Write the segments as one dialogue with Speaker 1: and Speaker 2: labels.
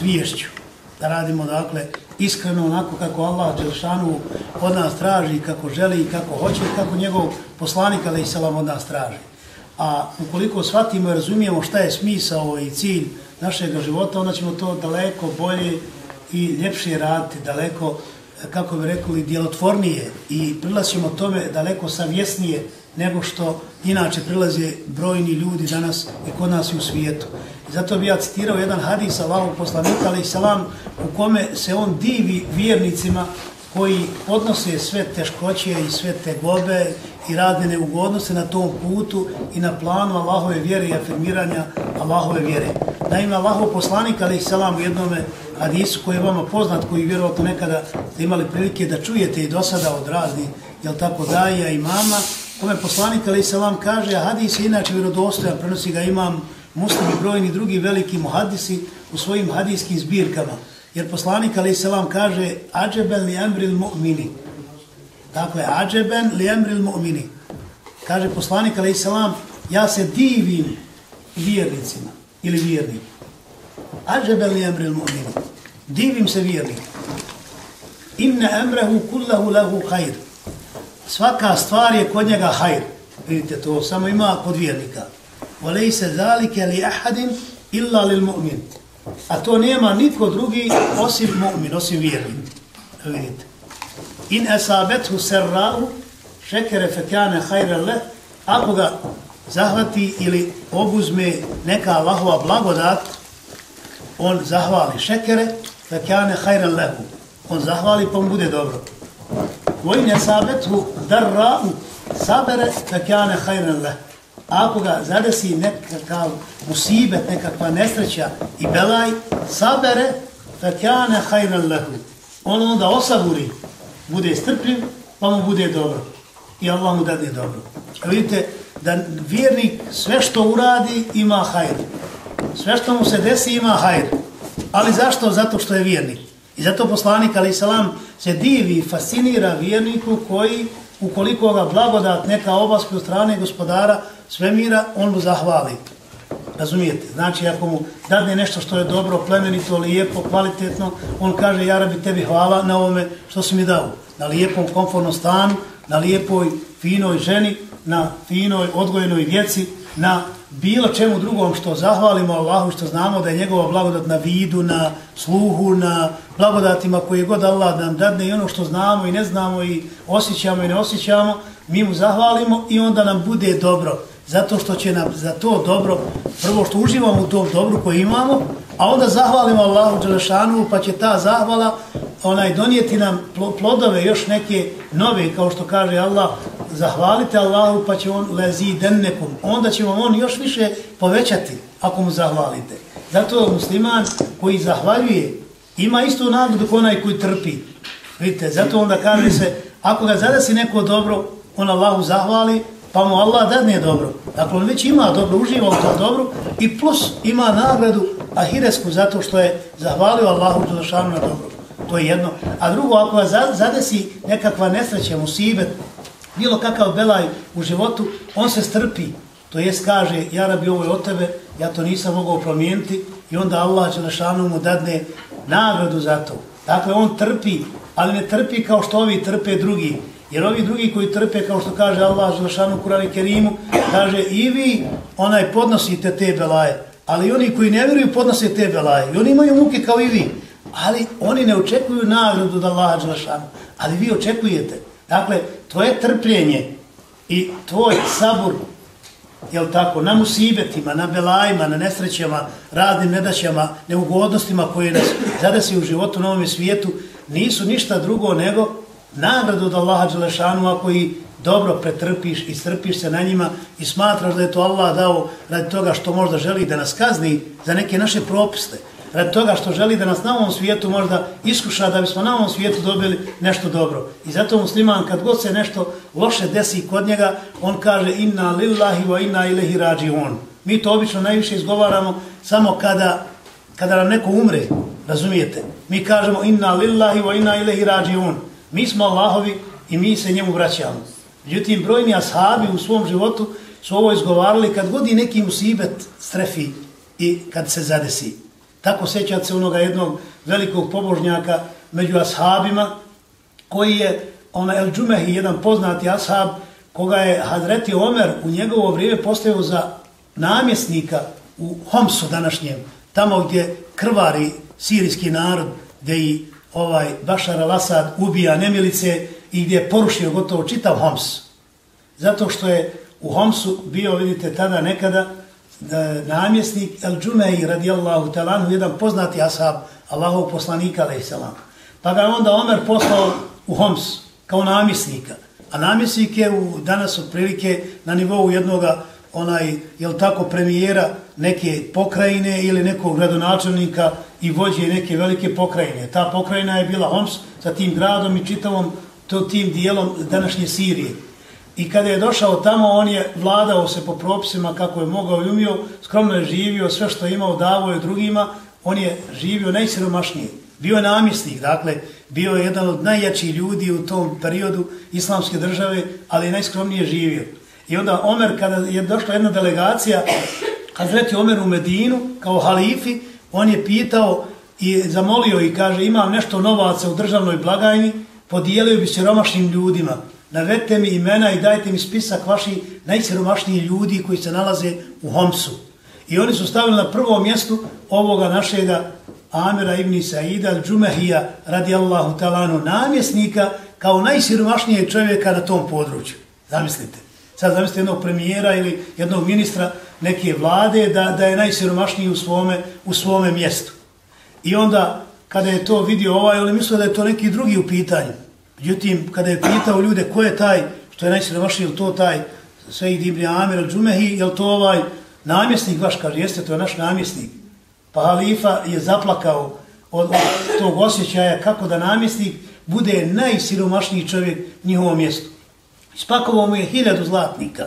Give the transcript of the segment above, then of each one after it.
Speaker 1: sviješću. Da radimo, dakle, iskreno onako kako Allah Đelšanu od nas traži, kako želi i kako hoće, kako njegov poslanik, ali i selam od nas traži. A ukoliko shvatimo i razumijemo šta je smisao i cilj našeg života, onda ćemo to daleko bolje i ljepše raditi, daleko, kako bi rekli, djelotvornije i prilazimo tome daleko savjesnije nego što inače prilaze brojni ljudi danas i kod nas i u svijetu. I zato bi ja citirao jedan hadis Allahog poslanika, ali i salam, u kome se on divi vjernicima koji podnose sve teškoće i sve te gobe i radne neugodnosti na tom putu i na planu Allahove vjere i afirmiranja Allahove vjere. Naime, Allahov poslanik, ali i salam, u jednom hadisu koji je vama poznat, koji vjerovatno nekada ste imali prilike da čujete i do sada od raznih, jel tako daja i mama, kome poslanik, ali i kaže, a hadis je inače vjerodostojan, prenosi ga imam muslim i brojni drugi veliki muhadisi u svojim hadijskim zbirkama. Jer poslanik alaih salam kaže ađeben li emril mu'mini. Dakle, ađeben li emril mu'mini. Kaže poslanik alaih salam, ja se divim vjernicima ili vjerniku. Ađeben li emril mu'mini. Divim se vjerniku. Inne emrehu kullahu lahu hajr svaka stvar je kod njega hajr. Vidite to, samo ima kod vjernika. Volej se zalike li ahadin illa lil mu'min. A to nema nitko drugi osim mu'min, osim vjernik. Vidite. In esabethu serra'u šekere fekane hajre le ako ga zahvati ili obuzme neka Allahova blagodat on zahvali šekere fekane hajre lehu. On zahvali pa mu bude dobro. وإن سابته esabethu darra'u sabere fekane hajre ako ga zadesi nekakav musibet, nekakva nesreća i belaj, sabere, fakjane hajran lehu. On onda osaburi, bude strpljiv, pa mu bude dobro. I Allah mu dadne dobro. A vidite, da vjernik sve što uradi ima hajr. Sve što mu se desi ima hajr. Ali zašto? Zato što je vjernik. I zato poslanik, ali salam, se divi, fascinira vjerniku koji, ukoliko ga blagodat neka obaske od strane gospodara, svemira, on mu zahvali. Razumijete? Znači, ako mu dadne nešto što je dobro, plemenito, lijepo, kvalitetno, on kaže, ja rabi tebi hvala na ovome što si mi dao. Na lijepom, komfortnom stanu, na lijepoj, finoj ženi, na finoj, odgojenoj djeci, na bilo čemu drugom što zahvalimo Allahu, što znamo da je njegova blagodat na vidu, na sluhu, na blagodatima koje god Allah nam dadne i ono što znamo i ne znamo i osjećamo i ne osjećamo, mi mu zahvalimo i onda nam bude dobro. Zato što će nam za to dobro, prvo što uživamo u tom dobru koje imamo, a onda zahvalimo Allahu Đelešanu, pa će ta zahvala onaj donijeti nam plodove još neke nove, kao što kaže Allah, zahvalite Allahu pa će on lezi dennekom. Onda će vam on još više povećati ako mu zahvalite. Zato musliman koji zahvaljuje ima istu nagradu kao onaj koji trpi. Vidite, zato onda kaže se, ako ga zadesi neko dobro, on Allahu zahvali, pa mu Allah dadne dobro. Dakle, on već ima dobro, uživa u tom dobru i plus ima nagradu ahiresku zato što je zahvalio Allahu Đelešanu na dobro. To je jedno. A drugo, ako vas zadesi nekakva nesreća, musibet, bilo kakav belaj u životu, on se strpi. To jest kaže, ja rabi ovo je od tebe, ja to nisam mogao promijeniti i onda Allah Đelešanu mu dadne nagradu za to. Dakle, on trpi, ali ne trpi kao što ovi trpe drugi. Jer ovi drugi koji trpe, kao što kaže Allah Želešanu Kurani Kerimu, kaže i vi onaj podnosite te belaje, ali oni koji ne vjeruju podnose te belaje. I oni imaju muke kao i vi. Ali oni ne očekuju nagradu od Allah Želešanu. Ali vi očekujete. Dakle, to je trpljenje i tvoj sabur, jel tako, na musibetima, na belajima, na nesrećama, radnim nedaćama, neugodnostima koje nas zadesi u životu na ovom svijetu, nisu ništa drugo nego nagradu od Allaha Đelešanu ako i dobro pretrpiš i strpiš se na njima i smatraš da je to Allah dao radi toga što možda želi da nas kazni za neke naše propiste, radi toga što želi da nas na ovom svijetu možda iskuša da bismo na ovom svijetu dobili nešto dobro. I zato musliman kad god se nešto loše desi kod njega, on kaže inna lillahi wa inna ilahi rađi on. Mi to obično najviše izgovaramo samo kada, kada nam neko umre, razumijete? Mi kažemo inna lillahi wa inna ilahi rađi on. Mi smo Allahovi i mi se njemu vraćamo. Međutim, brojni ashabi u svom životu su ovo izgovarali kad god neki musibet strefi i kad se zadesi. Tako sećate se onoga jednog velikog pobožnjaka među ashabima, koji je ona El Džumehi, jedan poznati ashab, koga je Hadreti Omer u njegovo vrijeme postavio za namjesnika u Homsu današnjem, tamo gdje krvari sirijski narod, gdje i ovaj Bašar al-Assad ubija nemilice i gdje je porušio gotovo čitav Homs. Zato što je u Homsu bio, vidite, tada nekada e, namjesnik El Džumei radijallahu talanu, jedan poznati ashab Allahov poslanika, alaihissalam. Pa ga onda Omer poslao u Homs kao namjesnika. A namjesnik je u, danas otprilike na nivou jednoga onaj, jel tako, premijera neke pokrajine ili nekog gradonačelnika i vođe neke velike pokrajine. Ta pokrajina je bila Homs sa tim gradom i čitavom to tim dijelom današnje Sirije. I kada je došao tamo, on je vladao se po propisima kako je mogao i umio, skromno je živio, sve što je imao davo je drugima, on je živio najsiromašnije. Bio je namjesnik, dakle, bio je jedan od najjačih ljudi u tom periodu islamske države, ali je najskromnije živio. I onda Omer, kada je došla jedna delegacija, Hazreti Omer u Medinu, kao halifi, on je pitao i zamolio i kaže, imam nešto novaca u državnoj blagajni, podijelio bi siromašnim ljudima. Navedite mi imena i dajte mi spisak vaših najsiromašnijih ljudi koji se nalaze u Homsu. I oni su stavili na prvo mjestu ovoga našega Amira ibn Saida al-đumehija radijallahu talanu namjesnika kao najsiromašnijeg čovjeka na tom području. Zamislite. Sad zamislite jednog premijera ili jednog ministra neke vlade da, da je najsiromašniji u svome, u svome mjestu. I onda kada je to vidio ovaj, on je mislio da je to neki drugi u pitanju. Međutim, kada je pitao ljude ko je taj, što je najsiromašniji, ili to taj Sejid ibn Amir al-Džumehi, je to ovaj namjesnik vaš, kaže, jeste, to je naš namjesnik. Pa halifa je zaplakao od, od tog osjećaja kako da namjesnik bude najsiromašniji čovjek njihovom mjestu. Spakovao mu je hiljadu zlatnika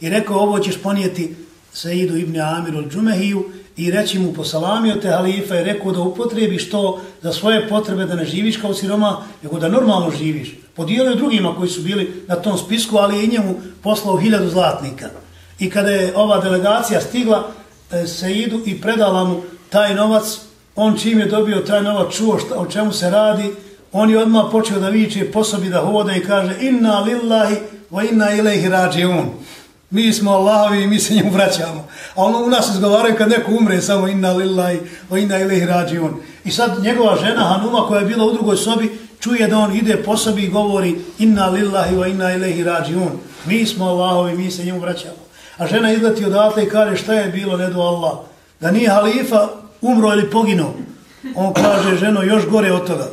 Speaker 1: i rekao ovo ćeš ponijeti Seidu ibn Amiru al-Džumehiju i reći mu posalamio te halifa i rekao da upotrebiš to za svoje potrebe da ne živiš kao siroma, nego da normalno živiš. Podijelio drugima koji su bili na tom spisku, ali je i njemu poslao hiljadu zlatnika. I kada je ova delegacija stigla e, Seidu i predala mu taj novac, on čim je dobio taj novac, čuo šta, o čemu se radi, on je odmah počeo da viče po sobi da hoda i kaže inna lillahi wa inna ilaihi rađiun. Mi smo Allahovi i mi se njemu vraćamo. A ono u nas izgovaraju kad neko umre samo inna lillahi wa inna ilaihi rađiun. I sad njegova žena Hanuma koja je bila u drugoj sobi čuje da on ide po sobi i govori inna lillahi wa inna ilaihi rađiun. Mi smo Allahovi i mi se njemu vraćamo. A žena izleti odatle i kaže šta je bilo, ne do Allah. Da nije halifa umro ili poginuo. On kaže ženo još gore od toga.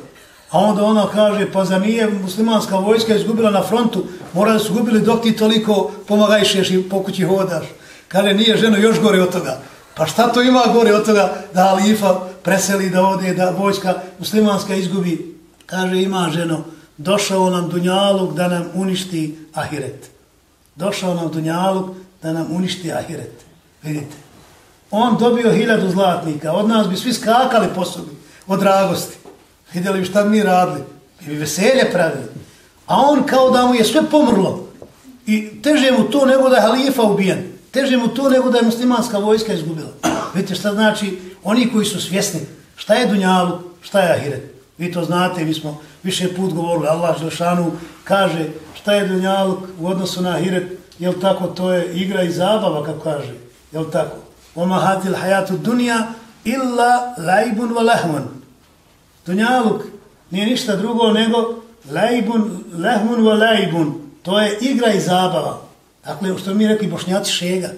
Speaker 1: A onda ona kaže, pa za nije muslimanska vojska izgubila na frontu, mora da su gubili dok ti toliko pomagajšeš i po kući hodaš. Kaže, nije ženo još gore od toga. Pa šta to ima gore od toga da Alifa preseli da ode, da vojska muslimanska izgubi? Kaže, ima ženo, došao nam Dunjaluk da nam uništi Ahiret. Došao nam Dunjaluk da nam uništi Ahiret. Vidite. On dobio hiljadu zlatnika, od nas bi svi skakali po sobi, od dragosti vidjeli bi šta mi radili, mi bi veselje pravili. A on kao da mu je sve pomrlo. I teže mu to nego da je halifa ubijen. Teže mu to nego da je muslimanska vojska izgubila. Vidite šta znači, oni koji su svjesni, šta je Dunjalu, šta je Ahiret. Vi to znate, mi smo više put govorili, Allah Želšanu kaže šta je Dunjalu u odnosu na Ahiret, jel tako, to je igra i zabava, kako kaže, jel tako. Oma hatil hayatu dunja illa laibun wa lahman. Dunjaluk nije ništa drugo nego lajbun, lehmun wa lajbun. To je igra i zabava. Dakle, što mi rekli bošnjaci šega.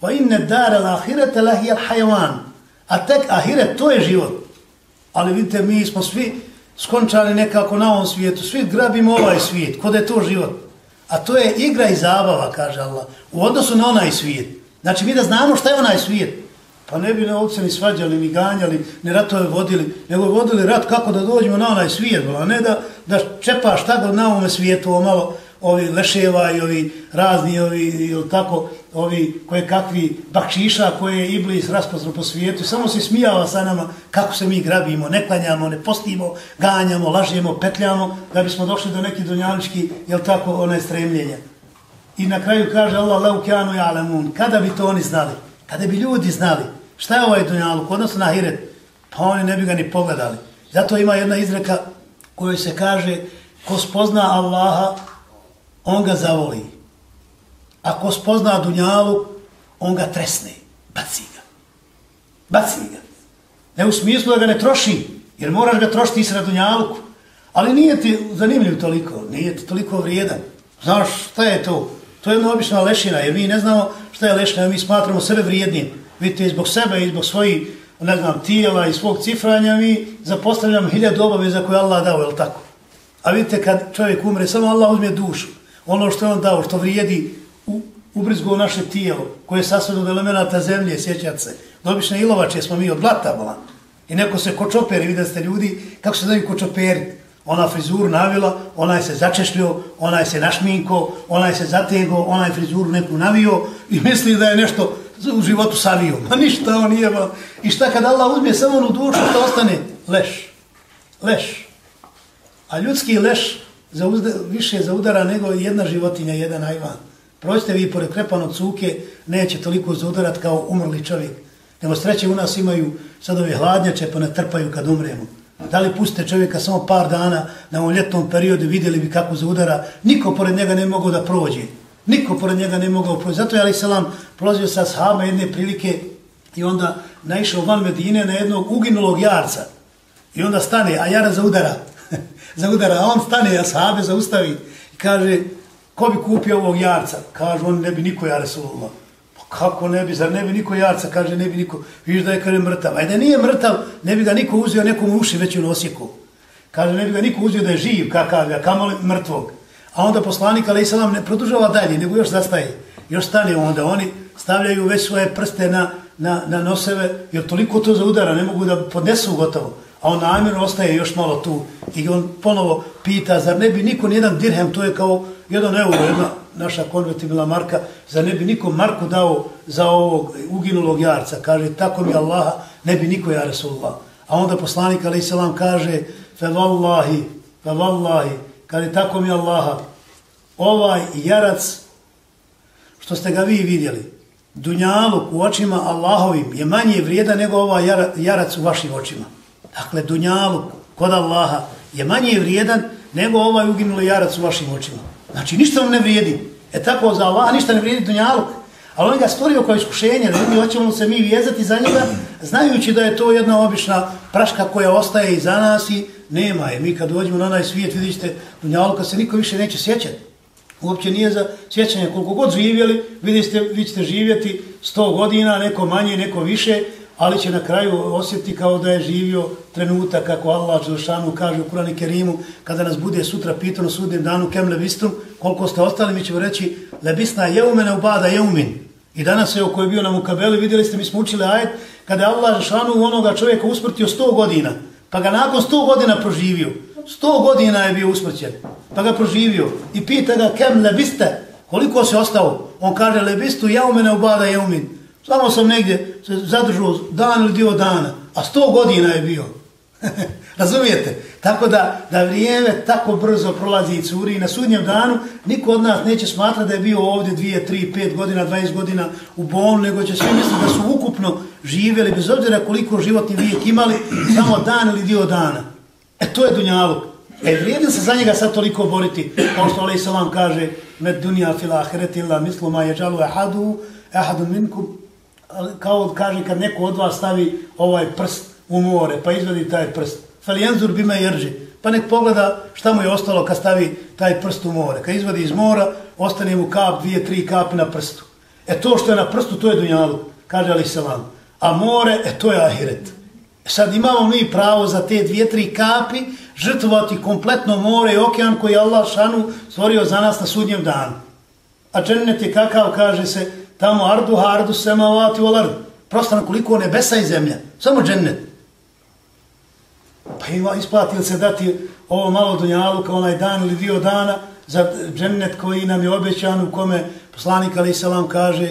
Speaker 1: Va inne dara l'ahirete lahijel lahi hajavan. A tek ahiret, to je život. Ali vidite, mi smo svi skončali nekako na ovom svijetu. Svi grabimo ovaj svijet. Kod je to život? A to je igra i zabava, kaže Allah. U odnosu na onaj svijet. Znači, mi da znamo šta je onaj svijet. Pa ne bi ne ovce ni svađali, ni ganjali, ni ratove vodili, nego vodili rat kako da dođemo na onaj svijet, a ne da, da čepa šta god na ovome svijetu, o malo ovi leševa i ovi razni, ovi, ili tako, ovi koje kakvi bakšiša koje je Iblis raspozno po svijetu, samo se smijava sa nama kako se mi grabimo, ne klanjamo, ne postimo, ganjamo, lažemo, petljamo, da bismo došli do neki donjanički, jel tako, one stremljenja. I na kraju kaže Allah, leukjanu ja lemun, kada bi to oni znali? Kada bi ljudi znali, Šta je ovaj dunjaluk? Odnosno na hiret, Pa oni ne bi ga ni pogledali. Zato ima jedna izreka kojoj se kaže ko spozna Allaha, on ga zavoli. Ako spozna dunjaluk, on ga tresne. Baci ga. Baci ga. Ne u smislu da ga ne troši, jer moraš ga trošiti i sred dunjaluku. Ali nije ti zanimljiv toliko, nije ti toliko vrijedan. Znaš šta je to? To je jedna obična lešina, jer mi ne znamo šta je lešina, mi smatramo sebe vrijednim. Vidite, zbog sebe i zbog svojih, ne znam, tijela i svog cifranja, mi zapostavljamo hiljad obaveza koje Allah dao, je li tako? A vidite, kad čovjek umre, samo Allah uzme dušu. Ono što je on dao, što vrijedi, u, ubrizgo naše tijelo, koje je sasvim od elemenata zemlje, sjećat se. Dobične ilovače smo mi od blata, bolan. I neko se kočoperi, vidite ste ljudi, kako se zove kočoperi ona frizuru navila, onaj se začešljio, onaj se našminko, onaj se zatego, onaj frizuru neku navio i misli da je nešto u životu savio. Ma ništa on nije. Ba. I šta kad Allah uzme samo onu dušu, što ostane? Leš. Leš. A ljudski leš za uzda, više zaudara nego jedna životinja, jedan ajvan. Proćete vi pored krepano cuke, neće toliko zaudarat kao umrli čovjek. Nego sreće u nas imaju sad ove hladnjače pa ne trpaju kad umremo. Da li puste čovjeka samo par dana na ovom ljetnom periodu, vidjeli bi kako zaudara. niko pored njega ne mogao da prođe. Niko pored njega ne mogao prođe. Zato je Ali Selam prolazio sa shama jedne prilike i onda naišao van Medine na jednog uginulog jarca. I onda stane, a jara za udara. za udara, a on stane, a sahabe zaustavi i kaže, ko bi kupio ovog jarca? Kaže, on ne bi niko jare sulova kako ne bi, zar ne bi niko jarca, kaže, ne bi niko, viš da je kada mrtav. Ajde, nije mrtav, ne bi ga niko uzio nekom uši već u nosjeku. Kaže, ne bi ga niko uzio da je živ, kakav ga, kamo li mrtvog. A onda poslanik, ali Isalam, ne produžava dalje, nego još zastaje. Još stane onda, oni stavljaju već svoje prste na, na, na noseve, jer toliko to za udara, ne mogu da podnesu gotovo. A on namjerno ostaje još malo tu. I on ponovo pita, zar ne bi niko nijedan dirhem, to je kao jedan euro, jedna naša konvertibilna marka, za ne bi niko marku dao za ovog uginulog jarca. Kaže, tako mi Allaha, ne bi niko ja Resulullah. A onda poslanik, ali selam kaže, fe vallahi, fe vallahi, kaže, tako mi Allaha, ovaj jarac, što ste ga vi vidjeli, dunjaluk u očima Allahovim je manje vrijedan nego ovaj jarac u vašim očima. Dakle, dunjaluk kod Allaha je manje vrijedan nego ovaj uginuli jarac u vašim očima. Znači, ništa vam ne vrijedi. E tako za Allah, ništa ne vrijedi dunjaluk. Ali on ga stvorio kao iskušenje, da mi hoćemo se mi vjezati za njega, znajući da je to jedna obična praška koja ostaje i za nas i nema je. Mi kad dođemo na onaj svijet, vidite, dunjaluka se niko više neće sjećati. Uopće nije za sjećanje. Koliko god živjeli, vidite, vi ćete živjeti 100 godina, neko manje, neko više, ali će na kraju osjetiti kao da je živio trenutak, kako Allah Đelšanu kaže u Kurani Kerimu, kada nas bude sutra pitano sudnim danu kem lebistum, koliko ste ostali, mi ćemo reći lebisna jeumene ubada jeumin. I danas je koji je bio na Mukabeli, vidjeli ste, mi smo učili ajet, kada je Allah Đelšanu onoga čovjeka usmrtio 100 godina, pa ga nakon 100 godina proživio. 100 godina je bio usmrćen, pa ga proživio. I pita ga kem lebiste, koliko se ostao? On kaže lebistu jeumene ubada jeumin. Samo sam negdje se zadržao dan ili dio dana, a sto godina je bio. Razumijete? Tako da, da vrijeme tako brzo prolazi i curi i na sudnjem danu niko od nas neće smatrati da je bio ovdje dvije, tri, pet godina, dvajest godina u bolu, nego će svi misliti da su ukupno živjeli, bez obzira koliko životni vijek imali, samo dan ili dio dana. E to je dunjaluk. E vrijedim se za njega sad toliko boriti, kao što Ali Salam kaže, med dunja fila ahireti illa mislu ma je ahadu, ahadu minkum, kao kaže kad neko od vas stavi ovaj prst u more, pa izvedi taj prst. Falijenzur bime jerži. Pa nek pogleda šta mu je ostalo kad stavi taj prst u more. Kad izvadi iz mora, ostane mu kap, dvije, tri kapi na prstu. E to što je na prstu, to je dunjalu, kaže Ali Salam. A more, e to je ahiret. E, sad imamo mi pravo za te dvije, tri kapi žrtvovati kompletno more i okean koji je Allah šanu stvorio za nas na sudnjem danu. A džennet je kakav, kaže se, tamo ardu hardu semavati u alardu. Prostano koliko nebesa i zemlja. Samo džennet. Pa ima isplati se dati ovo malo dunjalu kao onaj dan ili dio dana za džennet koji nam je obećan u kome poslanik Ali Salam kaže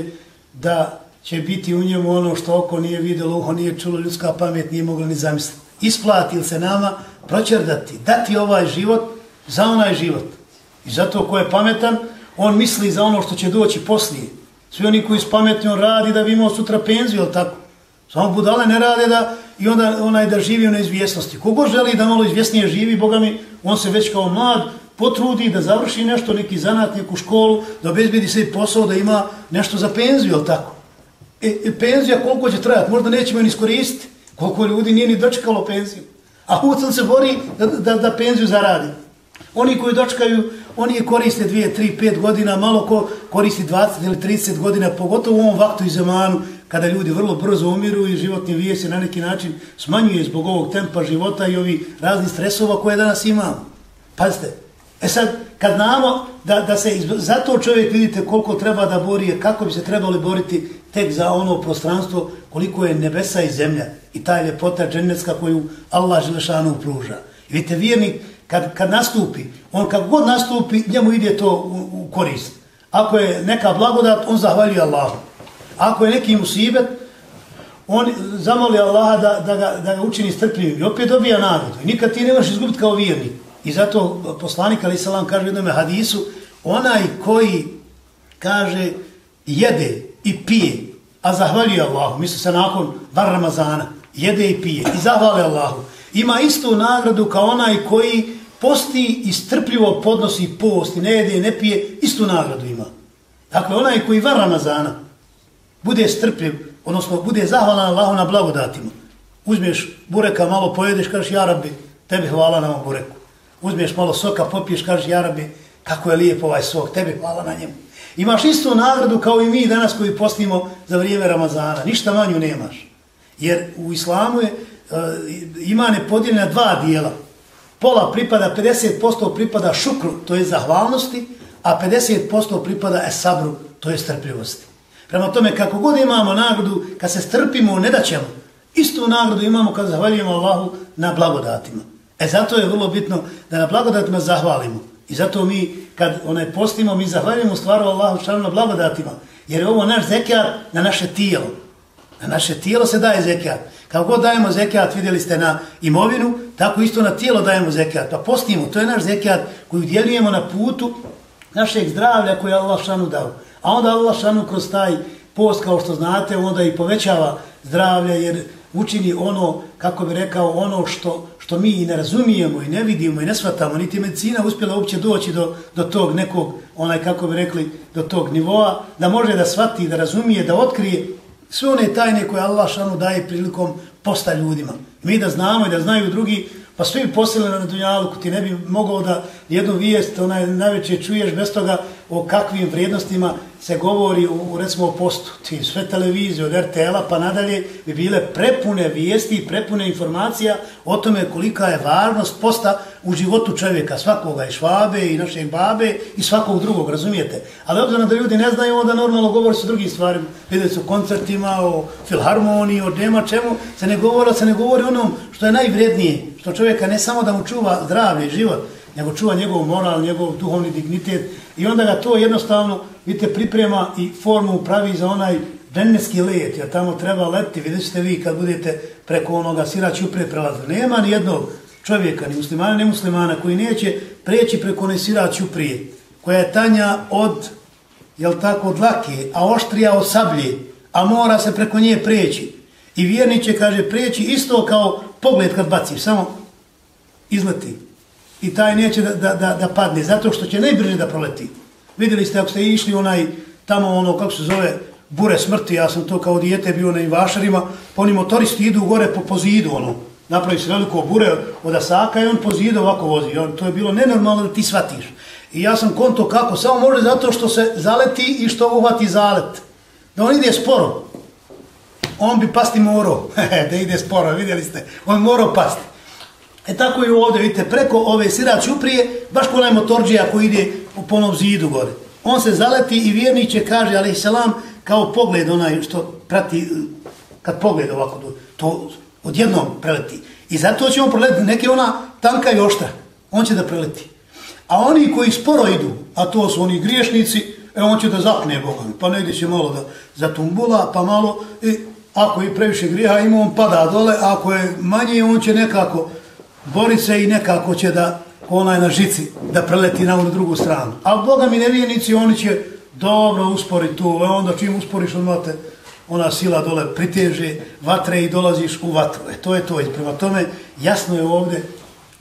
Speaker 1: da će biti u njemu ono što oko nije vidjelo, uho nije čulo, ljudska pamet nije mogla ni zamisliti. Isplatil se nama proćerdati, dati ovaj život za onaj život. I zato ko je pametan, on misli za ono što će doći poslije. Svi oni koji spametno radi da bi imao sutra penziju, ali tako? Samo budale ne rade da i onda onaj da živi u neizvjesnosti. Kogo želi da malo izvjesnije živi, Boga mi, on se već kao mlad potrudi da završi nešto, neki zanat, neku školu, da obezbedi se posao, da ima nešto za penziju, ali tako? E, e, penzija koliko će trajati? Možda nećemo ni iskoristiti. Koliko ljudi nije ni dočekalo penziju. A Hucan se bori da, da, da penziju zaradi. Oni koji dočekaju, oni je koriste 2, 3, 5 godina, malo ko koristi 20 ili 30 godina, pogotovo u ovom vaktu i zemanu, kada ljudi vrlo brzo umiru i životni vije se na neki način smanjuje zbog ovog tempa života i ovih raznih stresova koje danas imamo. Pazite, e sad, kad znamo da, da se, zato čovjek vidite koliko treba da bori, kako bi se trebali boriti tek za ono prostranstvo koliko je nebesa i zemlja i ta ljepota dženecka koju Allah Želešanu pruža. I vidite, vjernik, kad, kad nastupi, on kad god nastupi, njemu ide to u, u korist. Ako je neka blagodat, on zahvaljuje Allahu. Ako je neki musibet, on zamoli Allaha da, da, ga, da ga učini strpljivim i opet dobija nagradu. I nikad ti ne možeš izgubiti kao vjernik. I zato poslanik Ali Salam kaže u jednom hadisu, onaj koji kaže jede i pije, a zahvaljuje Allahu, misli se nakon bar Ramazana, jede i pije i zahvali Allahu, ima istu nagradu kao onaj koji posti i strpljivo podnosi post i ne jede i ne pije, istu nagradu ima. Dakle, onaj koji var Ramazana bude strpljiv, odnosno bude zahvalan Allahu na blagodatima. Uzmeš bureka, malo pojedeš, kažeš, jarabi, tebi hvala na ovom bureku. Uzmeš malo soka, popiješ, kažeš, jarabi, kako je lijep ovaj sok, tebi hvala na njemu. Imaš istu nagradu kao i mi danas koji postimo za vrijeme Ramazana. Ništa manju nemaš. Jer u islamu je, e, uh, ima nepodijeljena dva dijela. Pola pripada, 50% pripada šukru, to je zahvalnosti, a 50% pripada esabru, to je strpljivosti. Prema tome, kako god imamo nagradu, kad se strpimo, ne da ćemo. Istu nagradu imamo kad zahvaljujemo Allahu na blagodatima. E zato je vrlo bitno da na blagodatima zahvalimo. I zato mi, kad onaj postimo, mi zahvaljujemo stvaru Allahu šalno blagodatima. Jer je ovo naš zekijat na naše tijelo. Na naše tijelo se daje zekijat. Kako god dajemo zekijat, vidjeli ste na imovinu, tako isto na tijelo dajemo zekijat. Pa postimo, to je naš zekijat koji udjeljujemo na putu našeg zdravlja koje je Allah šanu dao. A onda Allah šanu kroz taj post, kao što znate, onda i povećava zdravlje, jer učini ono, kako bi rekao, ono što, što mi i ne razumijemo i ne vidimo i ne shvatamo, niti medicina uspjela uopće doći do, do tog nekog, onaj, kako bi rekli, do tog nivoa, da može da shvati, da razumije, da otkrije sve one tajne koje Allah šanu daje prilikom posta ljudima. Mi da znamo i da znaju drugi, pa svi poslili na Dunjaluku, ti ne bi mogao da jednu vijest, onaj najveće čuješ bez toga o kakvim vrijednostima se govori u, u recimo postu. Ti sve televizije od RTL-a pa nadalje bi bile prepune vijesti i prepune informacija o tome kolika je važnost posta u životu čovjeka, svakoga i švabe i naše babe i svakog drugog, razumijete? Ali obzirom da ljudi ne znaju, onda normalno govori se drugim stvarima. Vidjeli su o koncertima, o filharmoniji, o nema čemu, se ne govori, se ne govori onom što je najvrednije, što čovjeka ne samo da mu čuva zdravlje i život, nego čuva njegov moral, njegov duhovni dignitet i onda ga to jednostavno, vidite, priprema i formu pravi za onaj dženneski let, jer tamo treba leti, vidjet ćete vi kad budete preko onoga sirać upre prelazili. Nema ni jednog čovjeka, ni muslimana, ni muslimana, koji neće preći preko ne sirać uprije, koja je tanja od, jel tako, od lake, a oštrija od sablje, a mora se preko nje preći. I vjerni će, kaže, preći isto kao pogled kad baci, samo izleti i taj neće da, da, da, da padne, zato što će najbrže da proleti. Vidjeli ste, ako ste išli onaj, tamo ono, kako se zove, bure smrti, ja sam to kao dijete bio na vašarima, pa oni motoristi idu gore po, po zidu, ono, napravi se veliko bure od Asaka i on po zidu ovako vozi. On, to je bilo nenormalno da ti shvatiš. I ja sam konto kako, samo može zato što se zaleti i što uhvati zalet. Da on ide sporo. On bi pasti morao. da ide sporo, vidjeli ste. On morao pasti. E tako je ovdje, vidite, preko ove sirač uprije, baš ko onaj motorđija koji ide u ponom zidu gore. On se zaleti i vjernik će kaže, ali selam, kao pogled onaj što prati, kad pogled ovako, to odjednom preleti. I zato će on preletiti, neki ona tanka i oštra, on će da preleti. A oni koji sporo idu, a to su oni griješnici, e, on će da zapne Boga, pa negdje će malo da zatumbula, pa malo, i ako je previše grijeha ima, on pada dole, ako je manje, on će nekako bori se i nekako će da onaj na žici da preleti na onu drugu stranu. A Boga mi nevijenici, oni će dobro uspori tu, a onda čim usporiš od te ona sila dole priteže vatre i dolaziš u vatru. E to je to. I prema tome jasno je ovdje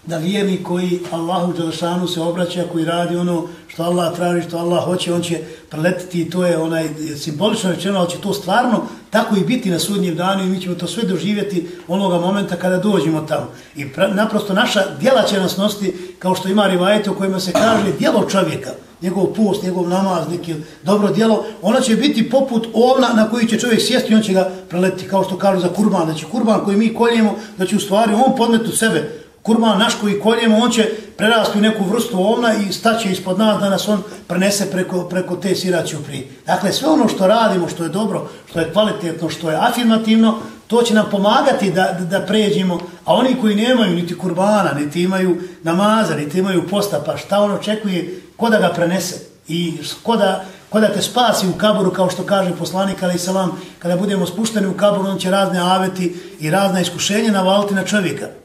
Speaker 1: da vjerni koji Allahu Đelešanu se obraća, koji radi ono što Allah traži, što Allah hoće, on će preletiti i to je onaj simbolično rečeno, ali će to stvarno tako i biti na sudnjem danu i mi ćemo to sve doživjeti onoga momenta kada dođemo tamo. I naprosto naša djela će nas nositi kao što ima rivajete u kojima se kaže djelo čovjeka, njegov post, njegov namaz, neki dobro djelo, ono će biti poput ovna na koji će čovjek sjesti i on će ga preletiti, kao što kažu za kurban, da će kurban koji mi koljemo, da će u stvari on podmetu sebe, kurban naš koji koljemo, on će prerasti u neku vrstu ovna i staće ispod nas da nas on prenese preko, preko te siraće pri. Dakle, sve ono što radimo, što je dobro, što je kvalitetno, što je afirmativno, to će nam pomagati da, da, da pređemo, a oni koji nemaju niti kurbana, niti imaju namaza, niti imaju posta, pa šta on očekuje, ko da ga prenese i ko da, ko da te spasi u kaboru, kao što kaže poslanik, ali salam, kada budemo spušteni u kaboru, on će razne aveti i razne iskušenja navaliti na čovjeka.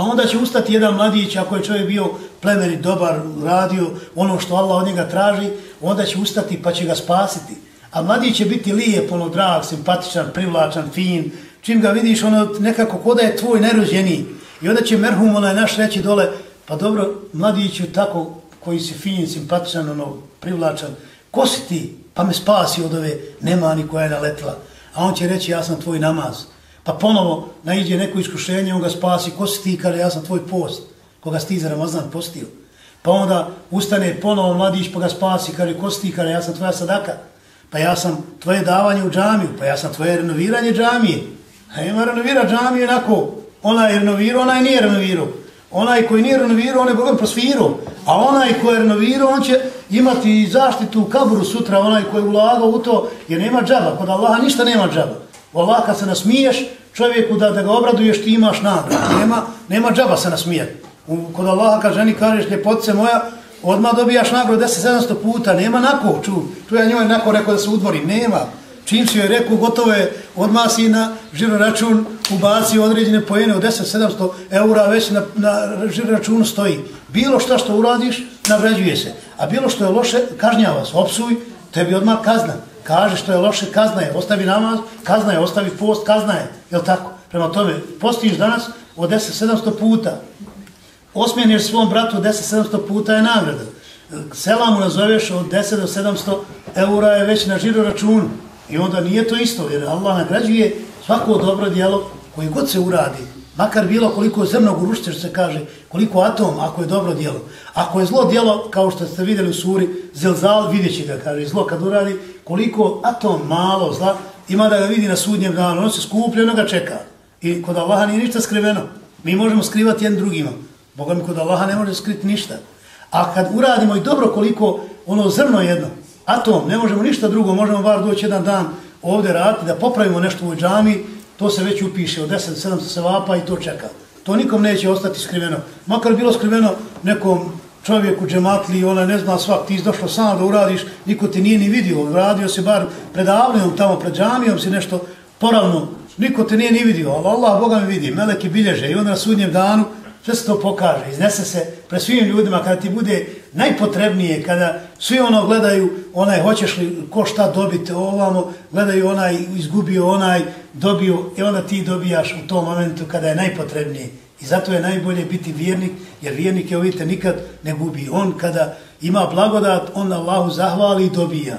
Speaker 1: A onda će ustati jedan mladić, ako je čovjek bio plemeni, dobar, radio ono što Allah od njega traži, onda će ustati pa će ga spasiti. A mladić će biti lijep, ono drag, simpatičan, privlačan, fin. Čim ga vidiš, ono nekako koda je tvoj nerođeni. I onda će merhum onaj naš reći dole, pa dobro, mladiću tako koji si fin, simpatičan, ono, privlačan, ko si ti? Pa me spasi od ove nemani koja je naletila. A on će reći, ja sam tvoj namaz. Pa ponovo naiđe neko iskušenje, on ga spasi, ko si ti, kada ja sam tvoj post, koga si ti za Ramazan postio. Pa onda ustane ponovo mladić, pa ga spasi, kada ko si ti, kada ja sam tvoja sadaka. Pa ja sam tvoje davanje u džamiju, pa ja sam tvoje renoviranje džamije. A ima renovira džamije onako, ona je renovirao, ona je nije renovirao. Onaj koji nije renovirao, on je Bogom prosvirao. A onaj koji je renovirao, on će imati zaštitu u kaburu sutra, onaj koji je ulagao u to, jer nema džaba. Kod Allaha ništa nema džaba. Allah kad se nasmiješ čovjeku da, da ga obraduješ ti imaš nagradu. Nema, nema džaba se nasmijeti. Kod Allaha kad ženi kažeš ljepotce moja, odmah dobijaš nagradu 10-700 puta. Nema nako, ču, ču ja njoj nako rekao da se udvori. Nema. Čim si joj rekao, gotovo je, odmah si na žiro račun ubaci određene pojene od 10-700 eura, već na, na žiro računu stoji. Bilo šta što uradiš, navređuje se. A bilo što je loše, kažnjava se, opsuj, tebi odmah kazna kaže što je loše, kazna je, ostavi namaz, kazna je, ostavi post, kazna je, je tako? Prema tome, postiš danas od 10-700 puta, osmijeniš svom bratu 10-700 puta je nagrada. Selamu nazoveš od 10 do 700 eura je već na žiro računu. I onda nije to isto, jer Allah nagrađuje svako dobro dijelo koji god se uradi, makar bilo koliko zrnog gurušte, što se kaže, koliko atom, ako je dobro djelo. Ako je zlo djelo, kao što ste vidjeli u suri, zelzal, vidjet će ga, kaže, zlo kad uradi, koliko atom malo zla ima da ga vidi na sudnjem danu, ono se skuplja, ono ga čeka. I kod Allaha nije ništa skriveno. Mi možemo skrivati jedan drugima. Boga mi kod Allaha ne može skriti ništa. A kad uradimo i dobro koliko ono zrno jedno, atom, ne možemo ništa drugo, možemo bar doći jedan dan ovdje raditi, da popravimo nešto u džami, to se već upiše od 10-700 sevapa i to čeka. To nikom neće ostati skriveno. Makar bilo skriveno nekom čovjeku džematli, ona ne zna svak, ti izdošlo sam da uradiš, niko ti nije ni vidio, radio se bar predavljom tamo pred džamijom si nešto poravno, niko te nije ni vidio, ali Allah Boga mi vidi, meleki bilježe i onda na sudnjem danu sve se to pokaže, iznese se pre svim ljudima kada ti bude najpotrebnije, kada svi ono gledaju, onaj, hoćeš li ko šta dobiti ovamo, gledaju onaj, izgubio onaj, dobio, i onda ti dobijaš u tom momentu kada je najpotrebnije. I zato je najbolje biti vjernik, jer vjernik je, vidite, nikad ne gubi. On kada ima blagodat, on Allahu zahvali i dobija.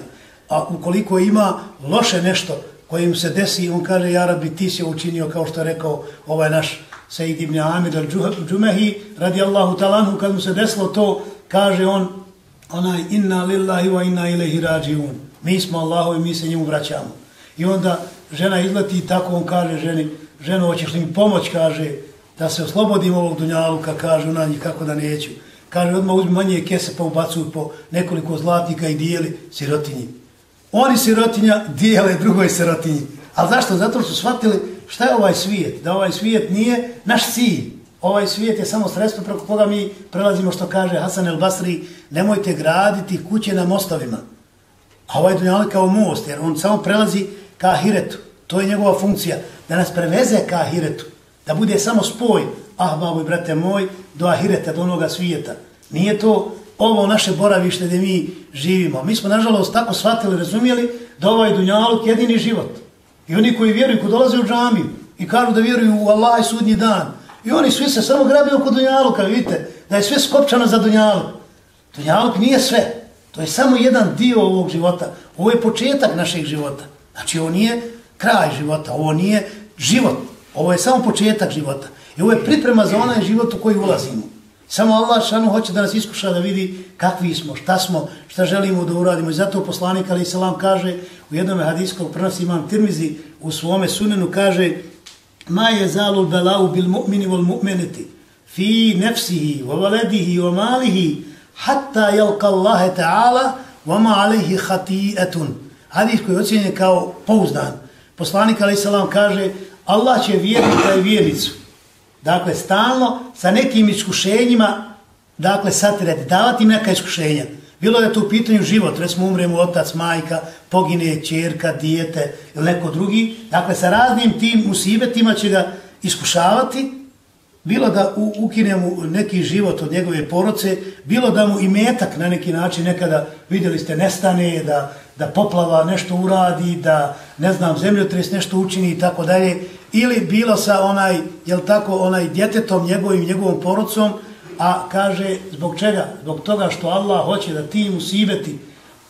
Speaker 1: A ukoliko ima loše nešto koje se desi, on kaže, ja rabbi, ti si učinio, kao što je rekao ovaj naš Sejid ibn Amir al-Džumehi, radi Allahu talanhu, kad mu se desilo to, kaže on, onaj, inna lillahi wa inna ilaihi rađiun. Mi smo Allahovi, mi se njemu vraćamo. I onda žena izleti i tako on kaže ženi, ženo, hoćeš li mi pomoć, kaže, da se oslobodim ovog dunjaluka, kaže ona njih kako da neću. Kaže, odmah uzmi manje kese pa ubacuju po nekoliko zlatnika i dijeli sirotinji. Oni sirotinja dijele drugoj sirotinji. Ali zašto? Zato su shvatili šta je ovaj svijet. Da ovaj svijet nije naš cilj. Ovaj svijet je samo sredstvo preko koga mi prelazimo što kaže Hasan el Basri, nemojte graditi kuće na mostovima. A ovaj dunjaluk kao most, jer on samo prelazi ka ahiretu. To je njegova funkcija. Da nas preveze ka ahiretu da bude samo spoj, ah, babo i brate moj, do ahireta, do onoga svijeta. Nije to ovo naše boravište gdje mi živimo. Mi smo, nažalost, tako shvatili, razumijeli, da ovaj dunjaluk jedini život. I oni koji vjeruju, koji dolaze u džamiju i kažu da vjeruju u Allah i sudnji dan, i oni svi se samo grabio oko Dunjaluka, vidite, da je sve skopčano za Dunjaluk. Dunjaluk nije sve. To je samo jedan dio ovog života. Ovo je početak našeg života. Znači, ovo nije kraj života, ovo nije život. Ovo je samo početak života. I ovo je priprema za onaj život u koji ulazimo. Samo Allah šanu hoće da nas iskuša da vidi kakvi smo, šta smo, šta želimo da uradimo. I zato poslanik Ali Salam kaže u jednom hadijskom prenosi imam Tirmizi u svome sunenu kaže ma je zalu belau bil mu'mini vol mu'meneti fi nefsihi, vo valedihi, vo malihi, hatta jelka Allahe ta'ala, wa ma alihi hati'etun. Hadis koji je ocjenjen kao pouzdan. Poslanik a.s. Kaže Allah će vjernika i vjernicu dakle, stalno sa nekim iskušenjima, dakle, satirati, davati im neka iskušenja. Bilo da je to u pitanju život, recimo umremo otac, majka, pogine čerka, dijete ili neko drugi, dakle, sa raznim tim musibetima će ga iskušavati, bilo da ukine mu neki život od njegove poroce, bilo da mu i metak na neki način nekada, vidjeli ste, nestane, da, da poplava nešto uradi, da, ne znam, zemljotres nešto učini i tako dalje, ili bilo sa onaj, jel tako, onaj djetetom njegovim, njegovom porocom, a kaže, zbog čega? Zbog toga što Allah hoće da ti mu sibeti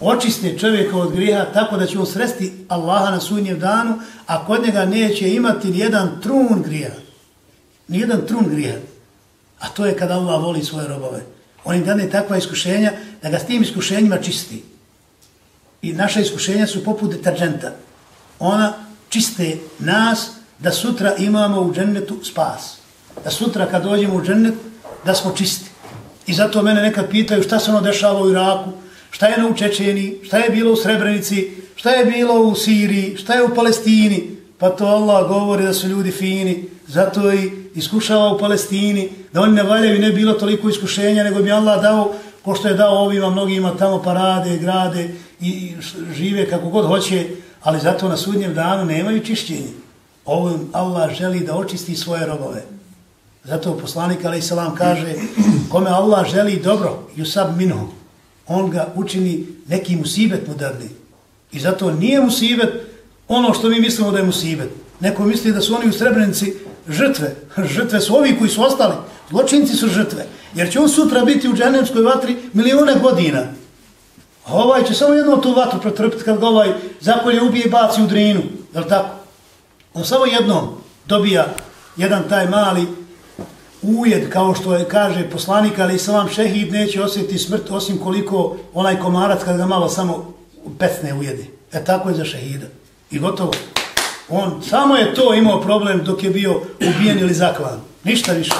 Speaker 1: očiste čovjeka od griha tako da će on sresti Allaha na sunnjem danu, a kod njega neće imati ni jedan trun grija. Ni jedan trun grija. A to je kada Allah voli svoje robove. On im dane takva iskušenja da ga s tim iskušenjima čisti. I naša iskušenja su poput deterđenta. Ona čiste nas, da sutra imamo u džennetu spas. Da sutra kad dođemo u džennet, da smo čisti. I zato mene nekad pitaju šta se ono dešava u Iraku, šta je ono u Čečeni, šta je bilo u Srebrenici, šta je bilo u Siriji, šta je u Palestini. Pa to Allah govori da su ljudi fini, zato i iskušava u Palestini, da oni ne valjaju ne bilo toliko iskušenja, nego bi Allah dao, ko što je dao ovima, mnogima tamo parade, grade i žive kako god hoće, ali zato na sudnjem danu nemaju čišćenje ovim Allah želi da očisti svoje robove. Zato poslanik alaih salam kaže kome Allah želi dobro yusab minhu, on ga učini neki musibet mu dadli. I zato nije musibet ono što mi mislimo da je musibet. Neko misli da su oni u Srebrenici žrtve. Žrtve su ovi koji su ostali. Zločinci su žrtve. Jer će on sutra biti u dženevskoj vatri milijone godina. A ovaj će samo jednu tu vatru pretrpiti kad ga ovaj zakolje ubije i baci u drinu. Je tako? On samo jednom dobija jedan taj mali ujed, kao što je kaže poslanik, ali sam šehid neće osjetiti smrt, osim koliko onaj komarac kad ga malo samo pecne ujede. E tako je za šehida. I gotovo. On samo je to imao problem dok je bio ubijen ili zaklan. Ništa više.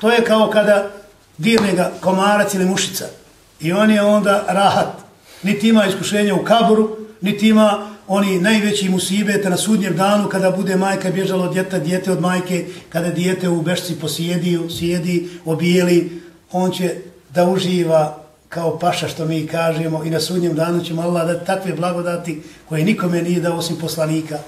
Speaker 1: To je kao kada dirne ga komarac ili mušica. I on je onda rahat. Niti ima iskušenja u kaboru, niti ima oni najveći musibete na sudnjem danu kada bude majka bježala od djeta, djete od majke, kada dijete u bešci posijedi, sjedi, obijeli, on će da uživa kao paša što mi kažemo i na sudnjem danu će Allah dati takve blagodati koje nikome nije dao osim poslanika,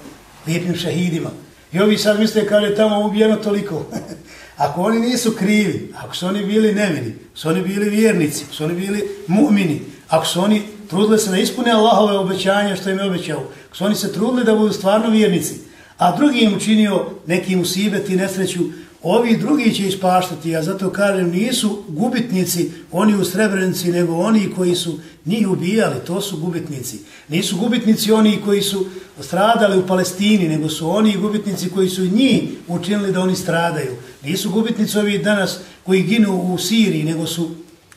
Speaker 1: lijepim šehidima. I ovi sad misle kao je tamo ubijeno toliko. ako oni nisu krivi, ako su oni bili nevini, su oni bili vjernici, su oni bili mu'mini, ako su oni trudili se da ispune Allahove obećanja što im je obećao, Kako su oni se trudili da budu stvarno vjernici, a drugi im učinio neki musibet i nesreću, ovi drugi će ispaštati, ja zato kažem, nisu gubitnici oni u Srebrenici, nego oni koji su njih ubijali, to su gubitnici. Nisu gubitnici oni koji su stradali u Palestini, nego su oni gubitnici koji su njih učinili da oni stradaju. Nisu gubitnici ovi danas koji ginu u Siriji, nego su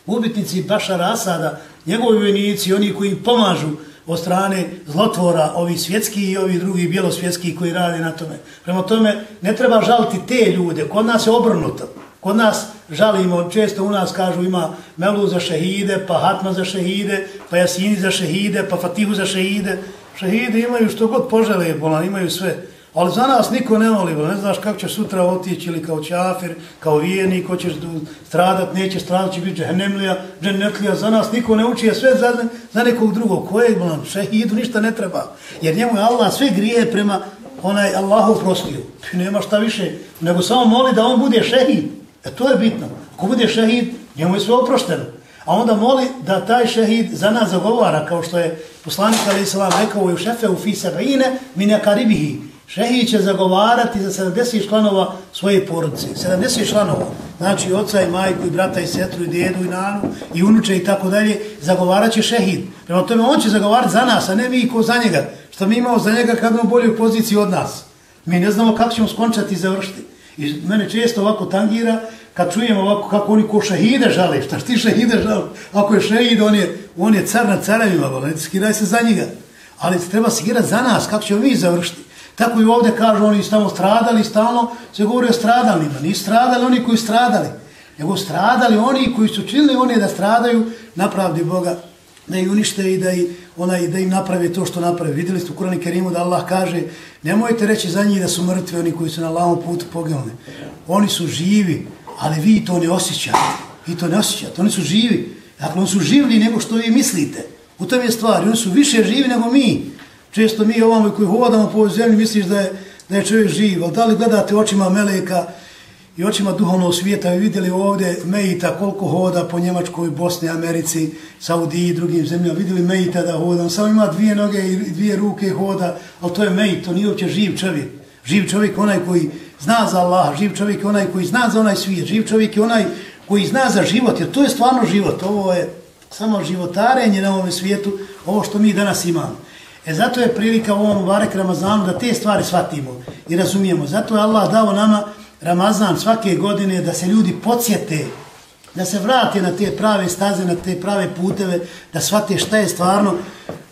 Speaker 1: gubitnici Bašara Asada, njegovi vojnici, oni koji pomažu od strane zlotvora, ovi svjetski i ovi drugi bjelosvjetski koji rade na tome. Prema tome, ne treba žaliti te ljude, kod nas je obrnuto. Kod nas žalimo, često u nas kažu ima Melu za šehide, pa Hatma za šehide, pa Jasini za šehide, pa Fatihu za šehide. Šehide imaju što god požele, bolan, imaju sve. Ali za nas niko ne voli, ne znaš kako će sutra otići ili kao čafir, kao vijenik, ko ćeš stradat, neće stradat, će biti džehennemlija, džennetlija, za nas niko ne uči, je sve za, za nekog drugog. Ko je, bolan, šehidu ništa ne treba. Jer njemu je Allah sve grije prema onaj Allahu prostiju. Nema šta više, nego samo moli da on bude šehid. E to je bitno. Ako bude šehid, njemu je sve oprošteno. A onda moli da taj šehid za nas zagovara, kao što je poslanik Ali Islam rekao u šefe u Fisa Bine, mi ne karibihi Šehid će zagovarati za 70 članova svoje porodice. 70 članova. Znači, oca i majku i brata i setru i djedu i nanu i unuče i tako dalje. Zagovarat će šehid. Prema tome, on će zagovarati za nas, a ne mi ko za njega. Što mi imamo za njega kad imamo bolju poziciju od nas. Mi ne znamo kako ćemo skončati i završiti. I mene često ovako tangira kad čujem ovako kako oni ko šehide žale. Šta ti šehide žale? Ako je šehid, on je, on je car na caravima, Ne skiraj se za njega. Ali treba se skidati za nas, kako ćemo mi završiti. Tako i ovdje kažu, oni tamo stradali, stalno se govori o stradalnima. Nisu stradali oni koji stradali, nego stradali oni koji su činili oni da stradaju na pravdi Boga, da ih unište i da, i, onaj, da im naprave to što naprave. Vidjeli ste u Kurani Kerimu da Allah kaže, nemojte reći za njih da su mrtvi oni koji su na lavom putu poginuli. Oni su živi, ali vi to ne osjećate. Vi to ne osjećate, oni su živi. Dakle, oni su živli nego što vi mislite. U tom je stvari, oni su više živi nego mi. Često mi ovamo koji hodamo po ovoj zemlji misliš da je, da je čovjek živ, ali da li gledate očima Meleka i očima duhovnog svijeta i vidjeli ovdje Mejita koliko hoda po Njemačkoj, Bosni, Americi, Saudiji i drugim zemljama, vidjeli Mejita da hoda, samo ima dvije noge i dvije ruke hoda, ali to je Mejit, to nije uopće živ čovjek. Živ čovjek onaj koji zna za Allah, živ čovjek onaj koji zna za onaj svijet, živ čovjek je onaj koji zna za život, jer to je stvarno život, ovo je samo životarenje na ovom svijetu, ovo što mi danas imamo. E zato je prilika u ovom Varek Ramazanu da te stvari shvatimo i razumijemo. Zato je Allah dao nama Ramazan svake godine da se ljudi podsjete, da se vrate na te prave staze, na te prave puteve, da shvate šta je stvarno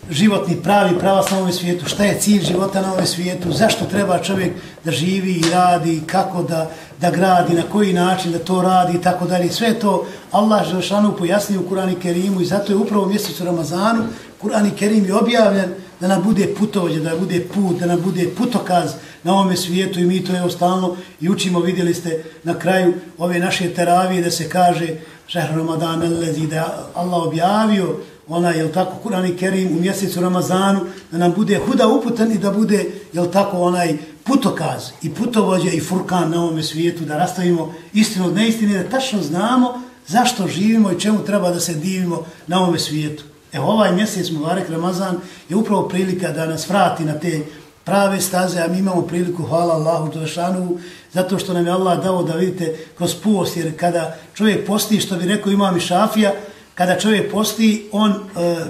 Speaker 1: životni pravi pravac na ovom svijetu, šta je cilj života na ovom svijetu, zašto treba čovjek da živi i radi, kako da, da gradi, na koji način da to radi i tako dalje. Sve to Allah Želšanu pojasnio u Kurani Kerimu i zato je upravo u mjesecu Ramazanu Kurani Kerim je objavljen da nam bude putovođe, da bude put, da nam bude putokaz na ovome svijetu i mi to je stalno i učimo, vidjeli ste na kraju ove naše teravije da se kaže šehr Ramadan lezi, da Allah objavio ona, jel tako, Kurani Kerim u mjesecu Ramazanu, da nam bude huda uputan i da bude, jel tako, onaj putokaz i putovođe i furkan na ovome svijetu, da rastavimo istinu od neistine, da tačno znamo zašto živimo i čemu treba da se divimo na ovome svijetu. Evo ovaj mjesec Mubarek Ramazan je upravo prilika da nas vrati na te prave staze, a mi imamo priliku, hvala Allahu Đelešanu, zato što nam je Allah dao da vidite kroz post, jer kada čovjek posti, što bi rekao imam i šafija, kada čovjek posti, on e,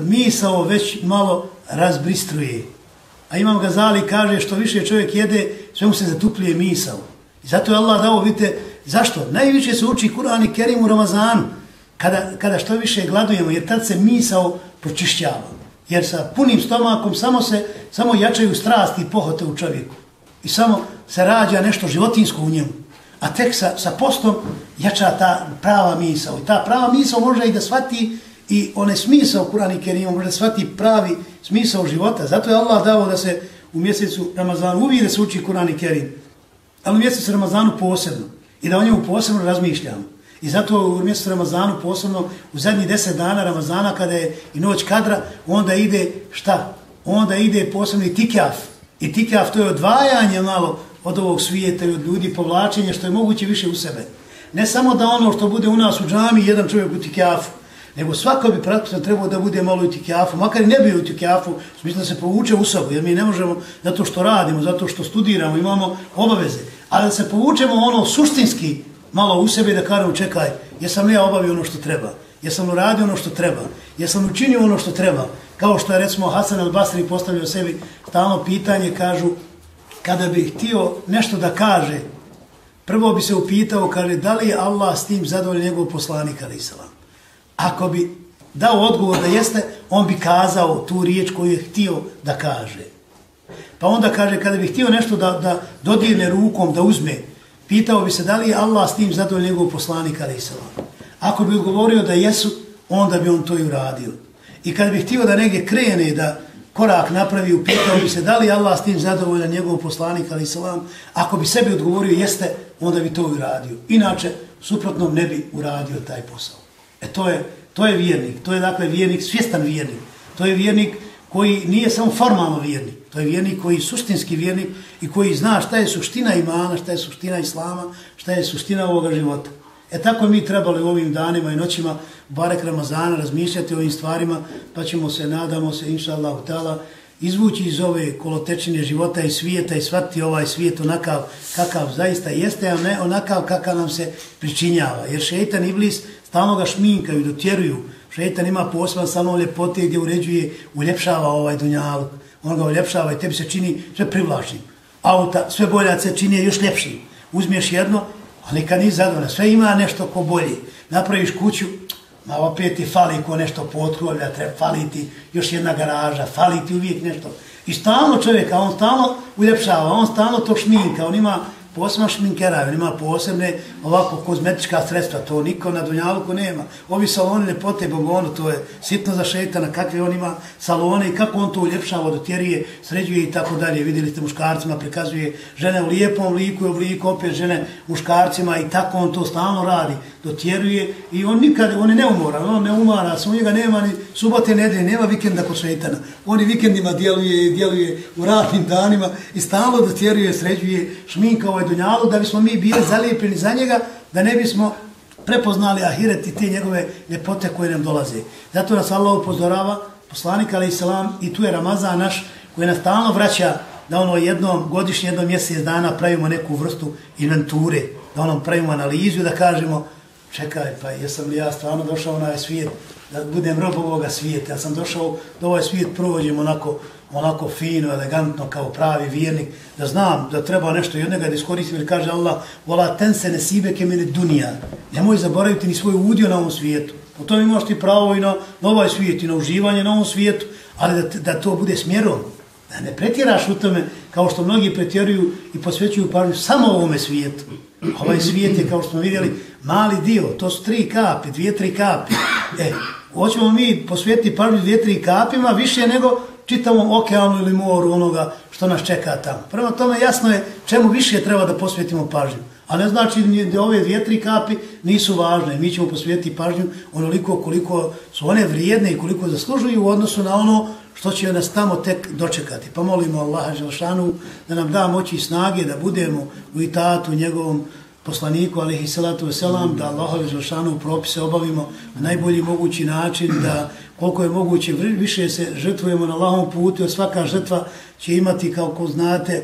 Speaker 1: misao već malo razbristruje. A imam Gazali kaže što više čovjek jede, sve mu se zatupljuje misao. I zato je Allah dao, vidite, zašto? Najviše se uči Kur'an i Kerim u Ramazanu, kada, kada što više gladujemo, jer tad se misao pročišćava. Jer sa punim stomakom samo se samo jačaju strasti i pohote u čovjeku. I samo se rađa nešto životinsko u njemu. A tek sa, sa postom jača ta prava misao. I ta prava misao može i da shvati i one smisao Kurani Kerima, može da shvati pravi smisao života. Zato je Allah dao da se u mjesecu Ramazanu uvijek da se uči Kurani Kerim. Ali u mjesecu Ramazanu posebno. I da o njemu posebno razmišljamo. I zato u mjestu Ramazanu, posebno u zadnjih deset dana Ramazana, kada je i noć kadra, onda ide šta? Onda ide posebno i tikjaf. I tikjaf to je odvajanje malo od ovog svijeta i od ljudi, povlačenje što je moguće više u sebe. Ne samo da ono što bude u nas u džami, jedan čovjek u tikjafu, nego svako bi praktično trebao da bude malo u tikjafu, makar i ne bi u tikjafu, smisla da se povuče u sobu, jer mi ne možemo zato što radimo, zato što studiramo, imamo obaveze, ali da se povučemo ono suštinski, malo u sebe da kažem čekaj, jesam li ja obavio ono što treba, jesam li radio ono što treba, jesam učinio ono što treba, kao što je recimo Hasan al-Basri postavio sebi stalno pitanje, kažu, kada bi htio nešto da kaže, prvo bi se upitao, kaže, da li je Allah s tim zadovolj njegov poslanik, ali islam. Ako bi dao odgovor da jeste, on bi kazao tu riječ koju je htio da kaže. Pa onda kaže, kada bi htio nešto da, da dodirne rukom, da uzme, pitao bi se da li je Allah s tim zadovoljno njegov poslanik, ali islam. Ako bi govorio da jesu, onda bi on to i uradio. I kad bi htio da negdje krene, da korak napravi, upitao bi se da li je Allah s tim zadovoljan njegov poslanik, ali islam. Ako bi sebi odgovorio jeste, onda bi to i uradio. Inače, suprotno ne bi uradio taj posao. E to je, to je vjernik. To je dakle vjernik, svjestan vjernik. To je vjernik koji nije samo formalno vjernik. To je vjernik koji je suštinski vjernik i koji zna šta je suština imana, šta je suština islama, šta je suština ovoga života. E tako mi trebali u ovim danima i noćima barek Ramazana razmišljati o ovim stvarima, pa ćemo se, nadamo se, inša Allah, izvući iz ove kolotečine života i svijeta i shvatiti ovaj svijet onakav kakav zaista jeste, a ne onakav kakav nam se pričinjava. Jer šeitan i iblis stalno ga šminkaju, dotjeruju. Šeitan ima poseban salon ljepote gdje uređuje, uljepšava ovaj dunjalog. On ga uljepšava i tebi se čini sve privlačnim. Auta, sve bolja se čini još ljepšim. Uzmiješ jedno, ali kad nisi zadovoljna, sve ima nešto ko bolje. Napraviš kuću, Ma opet ti fali ko nešto potkrovlja, treba faliti još jedna garaža, faliti uvijek nešto. I stalno čovjeka, on stalno uljepšava, on stalno to šminka, on ima posebno šminkerave, on posebne ovako kozmetička sredstva, to niko na Dunjaluku nema. Ovi saloni lepote Bogonu, to je sitno za šetana, kakve on ima salone i kako on to uljepšava, dotjerije, sređuje i tako dalje. Vidjeli ste muškarcima, prikazuje žene u lijepom liku i obliku, opet žene muškarcima i tako on to stalno radi, dotjeruje i on nikad, on je neumoran, on ne umara, sam u njega nema ni subote, nedelje, nema vikenda kod šetana. On i vikendima djeluje, djeluje u radnim danima i stalno dotjeruje, sređuje, šminka ovaj dunjalu, da bismo mi bili zalijepljeni za njega, da ne bismo prepoznali ahiret i te njegove ljepote koje nam dolaze. Zato nas Allah upozorava, poslanik alaih salam, i tu je Ramazan naš, koji nas stalno vraća da ono jednom godišnje, jednom mjesec dana pravimo neku vrstu inventure, da onom pravimo analizu da kažemo, čekaj, pa jesam li ja stvarno došao na ovaj svijet, da budem rob ovoga svijeta, ja sam došao da ovaj svijet provođem onako onako fino, elegantno, kao pravi vjernik, da znam da treba nešto i od njega da iskoristim, jer kaže Allah, vola ten se ne sibe ke mene dunija. Nemoj zaboraviti ni svoj udio na ovom svijetu. Po tom imaš ti pravo i na, na ovaj svijet i na uživanje na ovom svijetu, ali da, da to bude smjerom. Da ne pretjeraš u tome kao što mnogi pretjeruju i posvećuju pažnju samo ovome svijetu. Ovaj svijet je, kao što smo vidjeli, mali dio. To su tri kapi, dvije, tri kapi. E, hoćemo mi posvetiti pažnju dvije, tri kapima više nego čitavom okeanu ili moru onoga što nas čeka tamo. Prvo tome jasno je čemu više treba da posvetimo pažnju. A ne znači da ove vjetri kapi nisu važne. Mi ćemo posvetiti pažnju onoliko koliko su one vrijedne i koliko zaslužuju u odnosu na ono što će nas tamo tek dočekati. Pa molimo Allaha Želšanu da nam da moći snage da budemo u itatu njegovom poslaniku, alihi salatu wasalam, da Allahove Želšanu propise obavimo na najbolji mogući način, da koliko je moguće više se žrtvujemo na Allahom putu, jer svaka žrtva će imati, kao ko znate,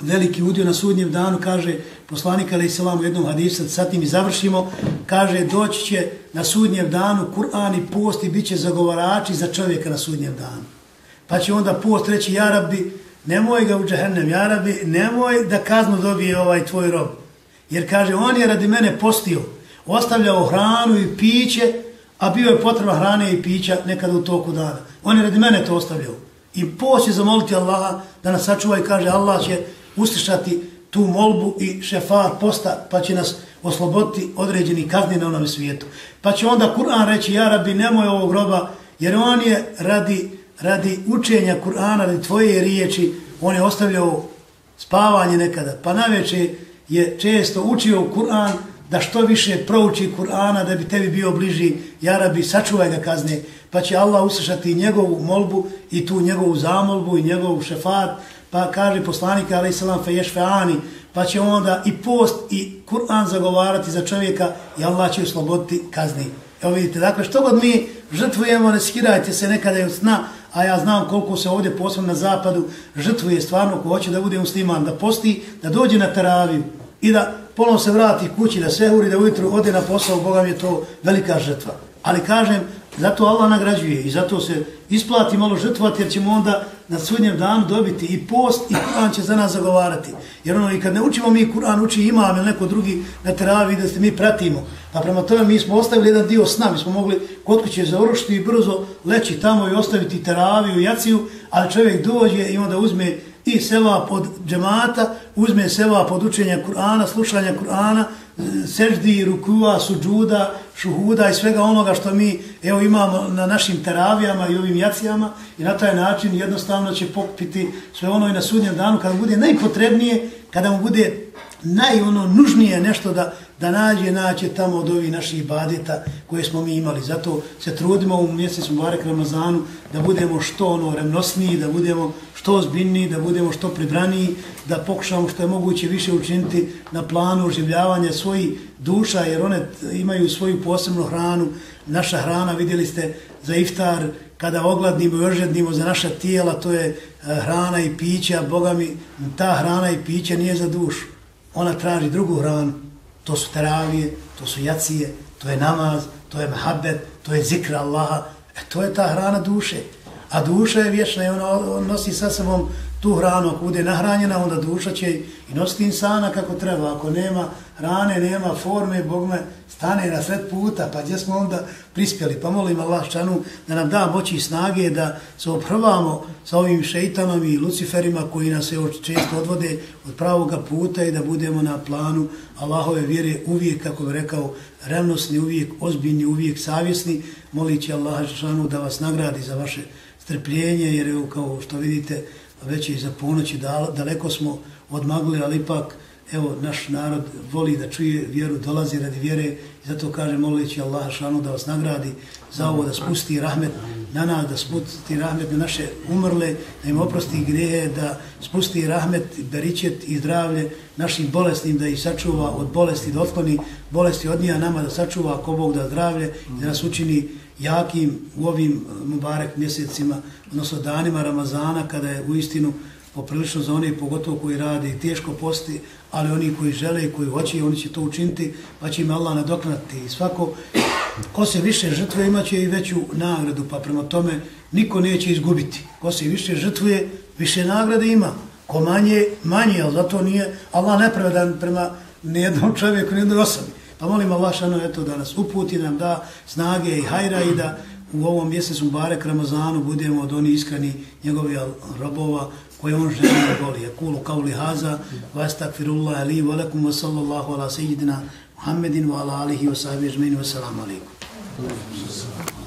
Speaker 1: veliki udio na sudnjem danu, kaže poslanik alaih salam u jednom hadisu, sad tim i završimo, kaže doći će na sudnjem danu Kur'an i post i bit će zagovarači za čovjeka na sudnjem danu. Pa će onda post reći, ja rabbi, nemoj ga u džahennem, ja rabbi, nemoj da kaznu dobije ovaj tvoj rob. Jer kaže, on je radi mene postio, ostavljao hranu i piće, a bio je potreba hrane i pića nekada u toku dana. On je radi mene to ostavljao. I post će zamoliti Allaha da nas sačuva i kaže, Allah će uslišati tu molbu i šefar posta, pa će nas osloboditi određeni kazni na onom svijetu. Pa će onda Kur'an reći, ja rabbi, nemoj ovog groba, jer on je radi, radi učenja Kur'ana, radi tvoje riječi, on je ostavljao spavanje nekada, pa najveće je često učio Kur'an da što više prouči Kur'ana da bi tebi bio bliži, Jarabi, sačuvaj ga kazne, pa će Allah uslišati njegovu molbu i tu njegovu zamolbu i njegovu šefat, pa kaže poslanik alaih salam fe ješ pa će onda i post i Kur'an zagovarati za čovjeka i Allah će osloboditi kazni. Evo vidite, dakle, što god mi žrtvujemo, ne skirajte se nekada i od sna, a ja znam koliko se ovdje posebno na zapadu žrtvuje stvarno ko hoće da bude musliman, da posti, da dođe na teraviju i da polom se vrati kući, da sve uri, da ujutru ode na posao, Boga mi je to velika žrtva. Ali kažem, zato Allah nagrađuje i zato se isplati malo žrtvati jer ćemo onda na sudnjem danu dobiti i post i Kur'an će za nas zagovarati. Jer ono, i kad ne učimo mi Kur'an, uči imam ili neko drugi na teravi da ste mi pratimo. Pa prema tome mi smo ostavili jedan dio sna, mi smo mogli kod kuće završiti i brzo leći tamo i ostaviti teraviju i jaciju, ali čovjek dođe i onda uzme i seva pod džemata, uzme seva pod učenja Kur'ana, slušanja Kur'ana, seždi, rukua, suđuda, šuhuda i svega onoga što mi evo imamo na našim teravijama i ovim jacijama i na taj način jednostavno će pokupiti sve ono i na sudnjem danu kada bude najpotrebnije, kada mu bude naj ono nužnije nešto da da nađe naće tamo od ovih naših badeta koje smo mi imali. Zato se trudimo u mjesecu Barek Ramazanu da budemo što ono remnosniji, da budemo što ozbiljniji, da budemo što pribraniji, da pokušamo što je moguće više učiniti na planu oživljavanja svojih duša, jer one imaju svoju posebnu hranu. Naša hrana, vidjeli ste, za iftar kada ogladnimo i ožednimo za naša tijela, to je e, hrana i piće, a Boga mi, ta hrana i piće nije za dušu. Ona traži drugu hranu. To su teravije, to su jacije, to je namaz, to je mehabet, to je zikra Allaha. E, to je ta hrana duše. A duša je vječna i ona nosi sa sobom tu hranu, ako bude nahranjena, onda duša će i nositi insana kako treba. Ako nema hrane, nema forme, Bog me stane na sred puta, pa gdje smo onda prispjeli. Pa molim Allah šanu da nam da moći i snage da se oprvamo sa ovim šeitanom i luciferima koji nas se često odvode od pravoga puta i da budemo na planu Allahove vjere uvijek, kako bi rekao, revnosni, uvijek ozbiljni, uvijek savjesni. Molići Allah šanu da vas nagradi za vaše strpljenje, jer evo kao što vidite, već je za ponoći, daleko smo odmagli, ali ipak, evo, naš narod voli da čuje vjeru, dolazi radi vjere, i zato kaže, molići Allah šanu da vas nagradi za ovo, da spusti rahmet na nas, da spusti rahmet na naše umrle, da im oprosti grehe, da spusti rahmet, beričet i zdravlje našim bolestnim, da ih sačuva od bolesti, da otkloni bolesti od njega nama, da sačuva ako Bog da zdravlje i da nas učini jakim u ovim eh, Mubarek mjesecima, odnosno danima Ramazana, kada je u istinu poprilično za one, pogotovo koji rade i teško posti, ali oni koji žele i koji hoće, oni će to učiniti, pa će im Allah nadoknati. I svako, ko se više žrtvuje, imaće i veću nagradu, pa prema tome niko neće izgubiti. Ko se više žrtvuje, više nagrade ima. Ko manje, manje, ali zato nije Allah nepravedan prema nijednom čovjeku, nijednoj osobi. Pa molim Allah šano eto da nas uputi, nam da snage i hajra i da u ovom mjesecu Barek Ramazanu budemo od oni iskreni njegovi robova koje on želi da voli. Kulu kauli haza, vas takfirullah ali valakum wa sallallahu ala sejidina Muhammedin wa ala alihi wa sahbihi wa salamu alaikum.